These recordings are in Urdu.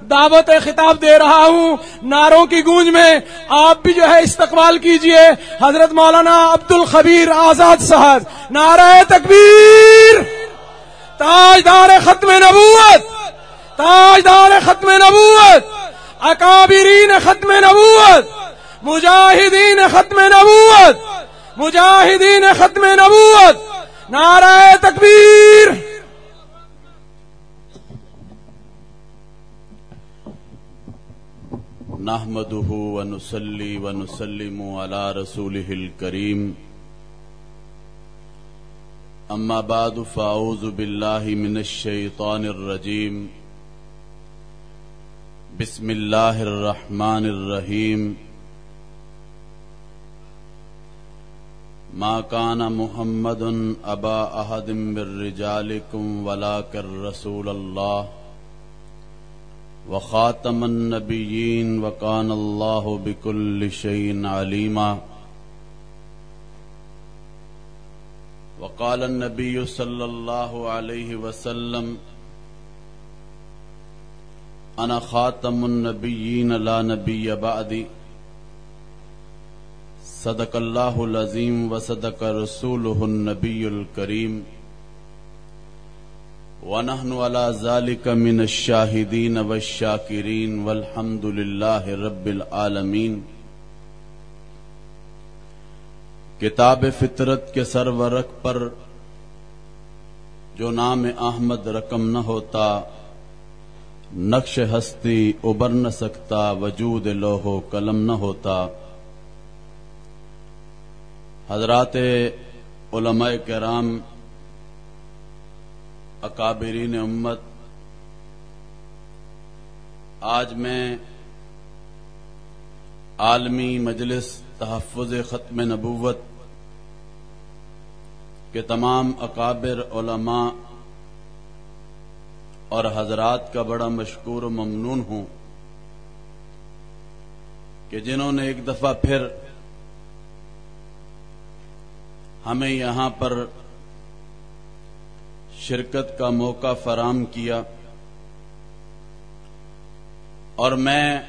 دعوت خطاب دے رہا ہوں۔ ناروں کی گونج میں آپ بھی جو ہے استقبال کیجیے۔ حضرت مولانا عبد الخبیر آزاد صاحب، نعرہ تکبیر۔ تاجدار ختم نبوت۔ تاجدار ختم نبوت۔ اکابرین ختم نبوت۔ مجاہدین ختم نبوت۔ مجاہدین ختم نبوت۔ نعرہ تکبیر۔ نحمده ونصلي ونسلم على رسوله الكريم أما بعد فأعوذ بالله من الشيطان الرجيم بسم الله الرحمن الرحيم ما كان محمد أبا أحد من رجالكم ولكن رسول الله وخاتم النبيين وكان الله بكل شيء عليما وقال النبي صلى الله عليه وسلم أنا خاتم النبيين لا نبي بعدي صدق الله العظيم وصدق رسوله النبي الكريم ونحن على ذلك من الشاهدين والشاكرين والحمد لله رب العالمين. کتاب فطرت کے سرورق پر جو نام احمد رقم نہ ہوتا، نقش ہستی ابر نہ سکتا، وجود لوہو قلم نہ ہوتا۔ حضرات علماء کرام اکابرین امت۔ آج میں عالمی مجلس تحفظ ختم نبوت کے تمام اکابر علماء اور حضرات کا بڑا مشکور و ممنون ہوں کہ جنہوں نے ایک دفعہ پھر ہمیں یہاں پر شرکت کا موقع فراہم کیا اور میں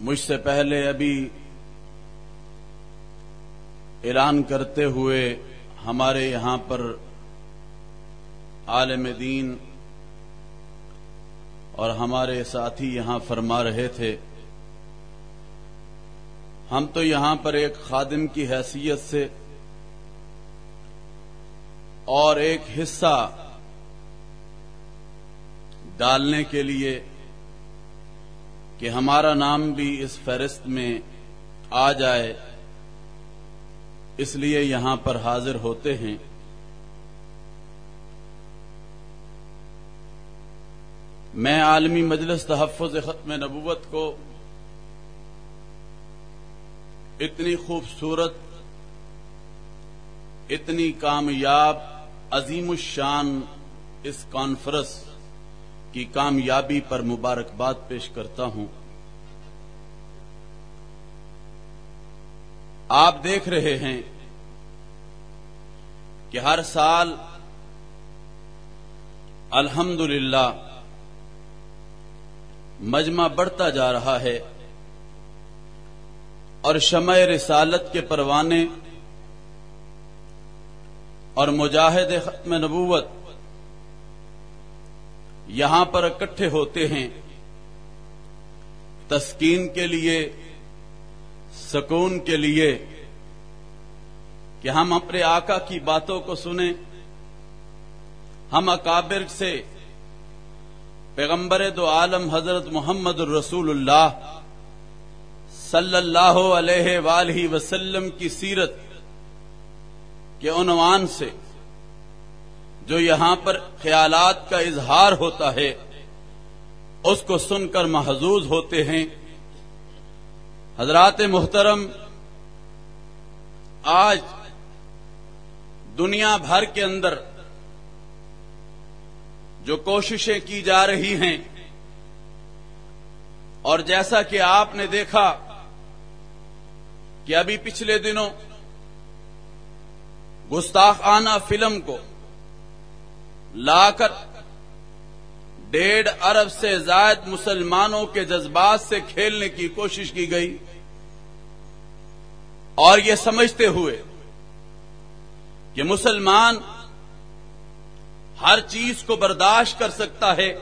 مجھ سے پہلے ابھی اعلان کرتے ہوئے ہمارے یہاں پر عالم دین اور ہمارے ساتھی یہاں فرما رہے تھے۔ ہم تو یہاں پر ایک خادم کی حیثیت سے اور ایک حصہ ڈالنے کے لیے کہ ہمارا نام بھی اس فہرست میں آ جائے۔ اس لیے یہاں پر حاضر ہوتے ہیں۔ میں عالمی مجلس تحفظ ختم نبوت کو اتنی خوبصورت، اتنی کامیاب عظیم الشان اس کانفرنس کی کامیابی پر مبارکباد پیش کرتا ہوں۔ آپ دیکھ رہے ہیں کہ ہر سال الحمد مجمع بڑھتا جا رہا ہے اور شمع رسالت کے پروانے اور مجاہد ختم نبوت یہاں پر اکٹھے ہوتے ہیں تسکین کے لیے، سکون کے لیے، کہ ہم اپنے آقا کی باتوں کو سنیں، ہم اکابر سے پیغمبر دو عالم حضرت محمد الرسول اللہ صلی اللہ علیہ وآلہ وسلم کی سیرت کے عنوان سے جو یہاں پر خیالات کا اظہار ہوتا ہے، اس کو سن کر محظوظ ہوتے ہیں۔ حضرات محترم، آج دنیا بھر کے اندر جو کوششیں کی جا رہی ہیں، اور جیسا کہ آپ نے دیکھا کہ ابھی پچھلے دنوں گستاخانہ فلم کو۔ لا کر ڈیڑھ ارب سے زائد مسلمانوں کے جذبات سے کھیلنے کی کوشش کی گئی۔ اور یہ سمجھتے ہوئے کہ مسلمان ہر چیز کو برداشت کر سکتا ہے،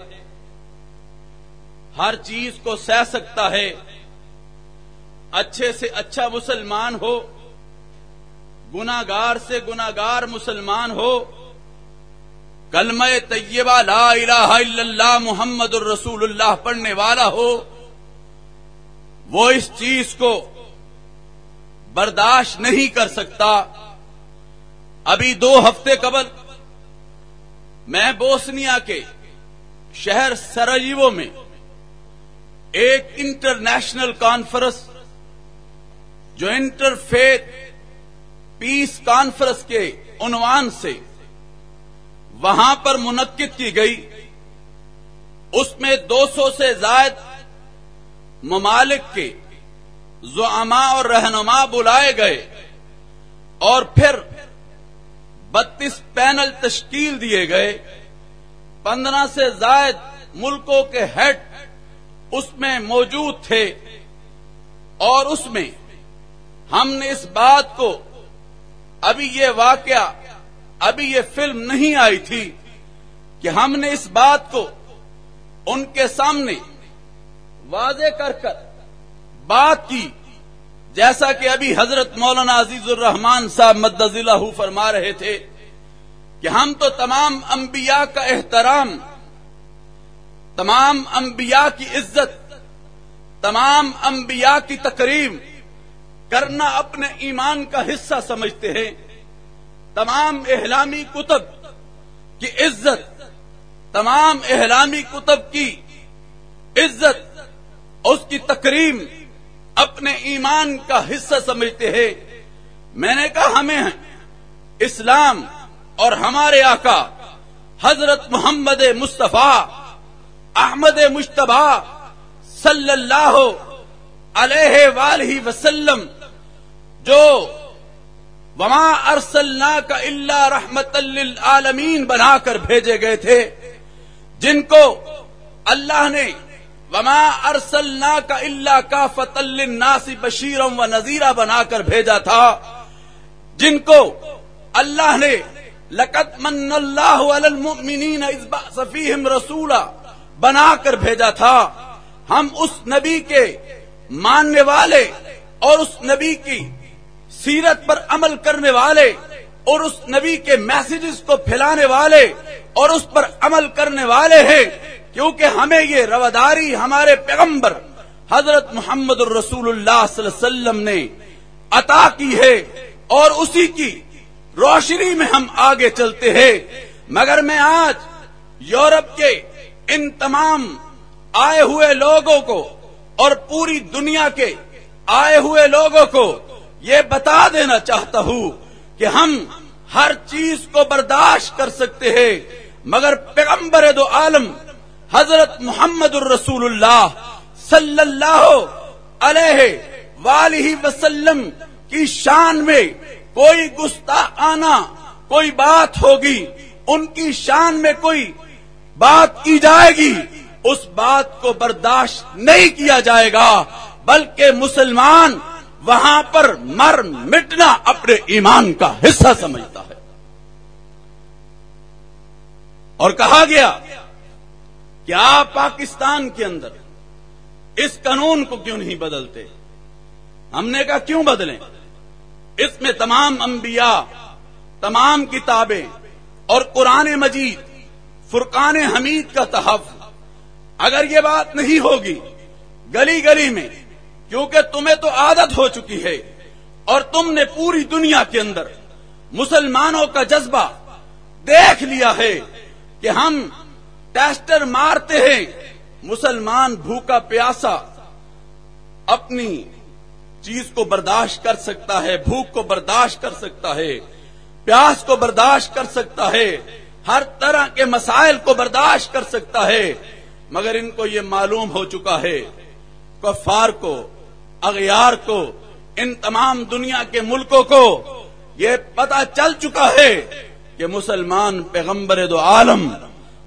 ہر چیز کو سہ سکتا ہے، اچھے سے اچھا مسلمان ہو گناگار سے گناگار مسلمان ہو۔ کلمہ طیبہ لا الہ الا اللہ محمد الرسول اللہ پڑھنے والا ہو۔ وہ اس چیز کو برداشت نہیں کر سکتا۔ ابھی دو ہفتے قبل میں بوسنیا کے شہر سراجیو میں ایک انٹرنیشنل کانفرنس جو انٹر فیتھ پیس کانفرنس کے عنوان سے وہاں پر منعقد کی گئی۔ اس میں دو سو سے زائد ممالک کے زعما اور رہنما بلائے گئے اور پھر بتیس پینل تشکیل دیے گئے۔ پندرہ سے زائد ملکوں کے ہیڈ اس میں موجود تھے اور اس میں ہم نے اس بات کو ابھی یہ واقعہ، ابھی یہ فلم نہیں آئی تھی کہ ہم نے اس بات کو ان کے سامنے واضح کر کر بات کی، جیسا کہ ابھی حضرت مولانا عزیز الرحمان صاحب مدضلہ فرما رہے تھے کہ ہم تو تمام انبیاء کا احترام، تمام انبیاء کی عزت، تمام انبیاء کی تقریب کرنا اپنے ایمان کا حصہ سمجھتے ہیں۔ تمام احلامی کتب کی عزت، تمام احلامی کتب کی عزت، اس کی تقریم اپنے ایمان کا حصہ سمجھتے ہیں۔ میں نے کہا ہمیں اسلام اور ہمارے آقا حضرت محمد مصطفیٰ، احمد مشتبہ صلی اللہ علیہ وآلہ وسلم جو وما ارسلنا کا اللہ رحمت للعالمین بنا کر بھیجے گئے تھے، جن کو اللہ نے وما ارسلنا کا اللہ کا فت الناسی بشیرم و نذیرہ بنا کر بھیجا تھا، جن کو اللہ نے لقت من اللہ المؤمنین اذ بعث رسولا بنا کر بھیجا تھا۔ ہم اس نبی کے ماننے والے اور اس نبی کی سیرت پر عمل کرنے والے اور اس نبی کے میسجز کو پھیلانے والے اور اس پر عمل کرنے والے ہیں، کیونکہ ہمیں یہ رواداری ہمارے پیغمبر حضرت محمد الرسول اللہ صلی اللہ علیہ وسلم نے عطا کی ہے اور اسی کی روشنی میں ہم آگے چلتے ہیں۔ مگر میں آج یورپ کے ان تمام آئے ہوئے لوگوں کو اور پوری دنیا کے آئے ہوئے لوگوں کو یہ بتا دینا چاہتا ہوں کہ ہم ہر چیز کو برداشت کر سکتے ہیں، مگر پیغمبر دو عالم حضرت محمد الرسول اللہ صلی اللہ علیہ وآلہ وسلم کی شان میں کوئی گستا آنا، کوئی بات ہوگی، ان کی شان میں کوئی بات کی جائے گی، اس بات کو برداشت نہیں کیا جائے گا، بلکہ مسلمان وہاں پر مر مٹنا اپنے ایمان کا حصہ سمجھتا ہے۔ اور کہا گیا کہ آپ پاکستان کے اندر اس قانون کو کیوں نہیں بدلتے؟ ہم نے کہا کیوں بدلیں؟ اس میں تمام انبیاء، تمام کتابیں اور قرآن مجید، فرقان حمید کا تحفظ۔ اگر یہ بات نہیں ہوگی، گلی گلی میں کیونکہ تمہیں تو عادت ہو چکی ہے اور تم نے پوری دنیا کے اندر مسلمانوں کا جذبہ دیکھ لیا ہے کہ ہم ٹیسٹر مارتے ہیں، مسلمان بھوکا پیاسا اپنی چیز کو برداشت کر سکتا ہے، بھوک کو برداشت کر سکتا ہے، پیاس کو برداشت کر سکتا ہے، ہر طرح کے مسائل کو برداشت کر سکتا ہے، مگر ان کو یہ معلوم ہو چکا ہے، کفار کو اغیار کو، ان تمام دنیا کے ملکوں کو یہ پتا چل چکا ہے کہ مسلمان پیغمبر دو عالم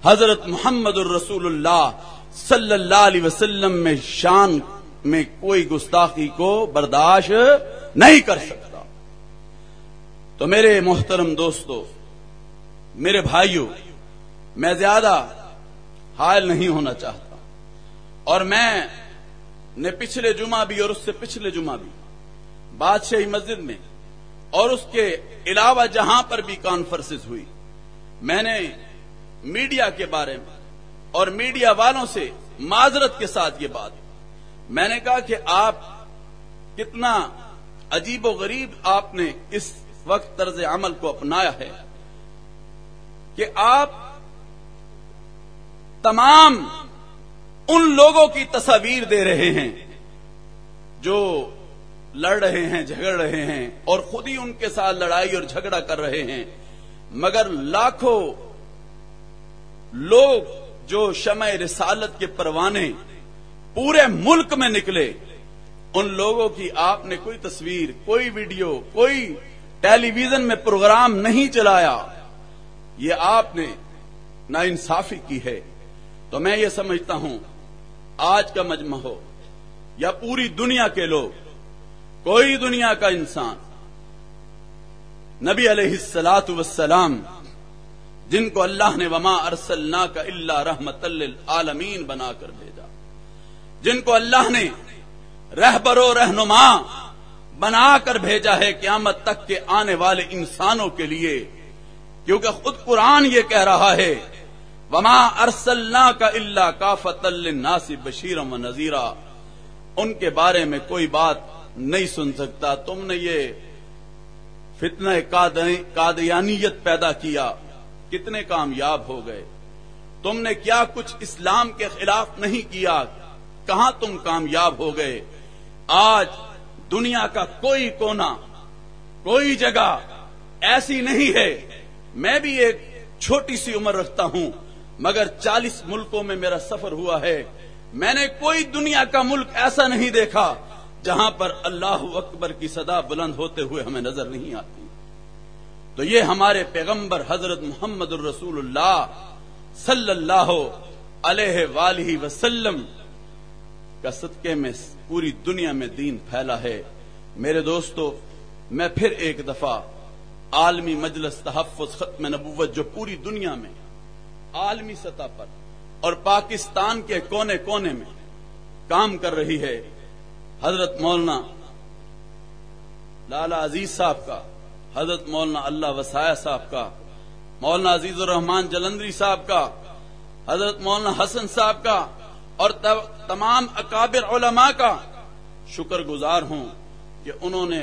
حضرت محمد الرسول اللہ صلی اللہ علیہ وسلم میں شان میں کوئی گستاخی کو برداشت نہیں کر سکتا۔ تو میرے محترم دوستو، میرے بھائیوں میں زیادہ حائل نہیں ہونا چاہتا اور میں نے پچھلے جمعہ بھی اور اس سے پچھلے جمعہ بھی بادشاہی مسجد میں اور اس کے علاوہ جہاں پر بھی کانفرنس ہوئی۔ میں نے میڈیا کے بارے میں اور میڈیا والوں سے معذرت کے ساتھ یہ بات میں نے کہا کہ آپ کتنا عجیب و غریب آپ نے اس وقت طرز عمل کو اپنایا ہے کہ آپ تمام ان لوگوں کی تصاویر دے رہے ہیں جو لڑ رہے ہیں، جھگڑ رہے ہیں اور خود ہی ان کے ساتھ لڑائی اور جھگڑا کر رہے ہیں۔ مگر لاکھوں لوگ جو شمع رسالت کے پروانے پورے ملک میں نکلے، ان لوگوں کی آپ نے کوئی تصویر، کوئی ویڈیو، کوئی ٹیلی ویژن میں پروگرام نہیں چلایا۔ یہ آپ نے نا انصافی کی ہے۔ تو میں یہ سمجھتا ہوں آج کا مجمع ہو یا پوری دنیا کے لوگ، کوئی دنیا کا انسان۔ نبی علیہ السلاط وسلام جن کو اللہ نے وما ارسلنا کا اللہ رحمت عالمین بنا کر بھیجا۔ جن کو اللہ نے رہبر و رہنما بنا کر بھیجا ہے قیامت تک کے آنے والے انسانوں کے لیے، کیونکہ خود قرآن یہ کہہ رہا ہے وما ارسلنا کا اللہ کا فت الناسی بشیرم و نذیرہ ان کے بارے میں کوئی بات نہیں سن سکتا۔ تم نے یہ فتنہ قادیانیت پیدا کیا۔ کتنے کامیاب ہو گئے۔ تم نے کیا کچھ اسلام کے خلاف نہیں کیا؟ کہاں تم کامیاب ہو گئے؟ آج دنیا کا کوئی کونا، کوئی جگہ ایسی نہیں ہے۔ میں بھی ایک چھوٹی سی عمر رکھتا ہوں۔ مگر چالیس ملکوں میں میرا سفر ہوا ہے۔ میں نے کوئی دنیا کا ملک ایسا نہیں دیکھا جہاں پر اللہ اکبر کی صدا بلند ہوتے ہوئے ہمیں نظر نہیں آتی۔ تو یہ ہمارے پیغمبر حضرت محمد الرسول اللہ صلی اللہ علیہ وآلہ وسلم کا صدقے میں پوری دنیا میں دین پھیلا ہے۔ میرے دوستو، میں پھر ایک دفعہ عالمی مجلس تحفظ ختم نبوت جو پوری دنیا میں عالمی سطح پر اور پاکستان کے کونے کونے میں کام کر رہی ہے حضرت مولانا لالا عزیز صاحب کا، حضرت مولانا اللہ وسایہ صاحب کا، مولانا عزیز الرحمان جلندری صاحب کا، حضرت مولانا حسن صاحب کا اور تمام اکابر علماء کا شکر گزار ہوں کہ انہوں نے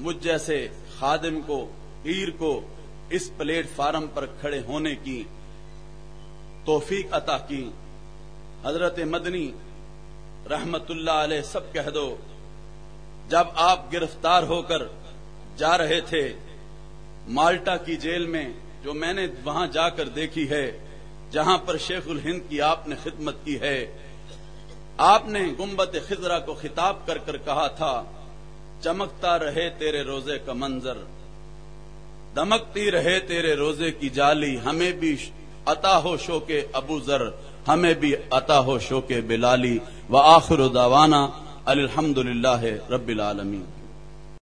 مجھ جیسے خادم کو، پیر کو اس پلیٹ فارم پر کھڑے ہونے کی توفیق عطا کی۔ حضرت مدنی رحمت اللہ علیہ سب کہہ دو، جب آپ گرفتار ہو کر جا رہے تھے مالٹا کی جیل میں، جو میں نے وہاں جا کر دیکھی ہے، جہاں پر شیخ الہند کی آپ نے خدمت کی ہے۔ آپ نے گمبت خزرا کو خطاب کر کر کہا تھا، چمکتا رہے تیرے روزے کا منظر۔ دمکتی رہے تیرے روزے کی جالی، ہمیں بھی عطا ہو شو کے ابو ذر، ہمیں بھی عطا ہو شو کے بلالی و آخر داوانا الحمد للہ رب العالمین۔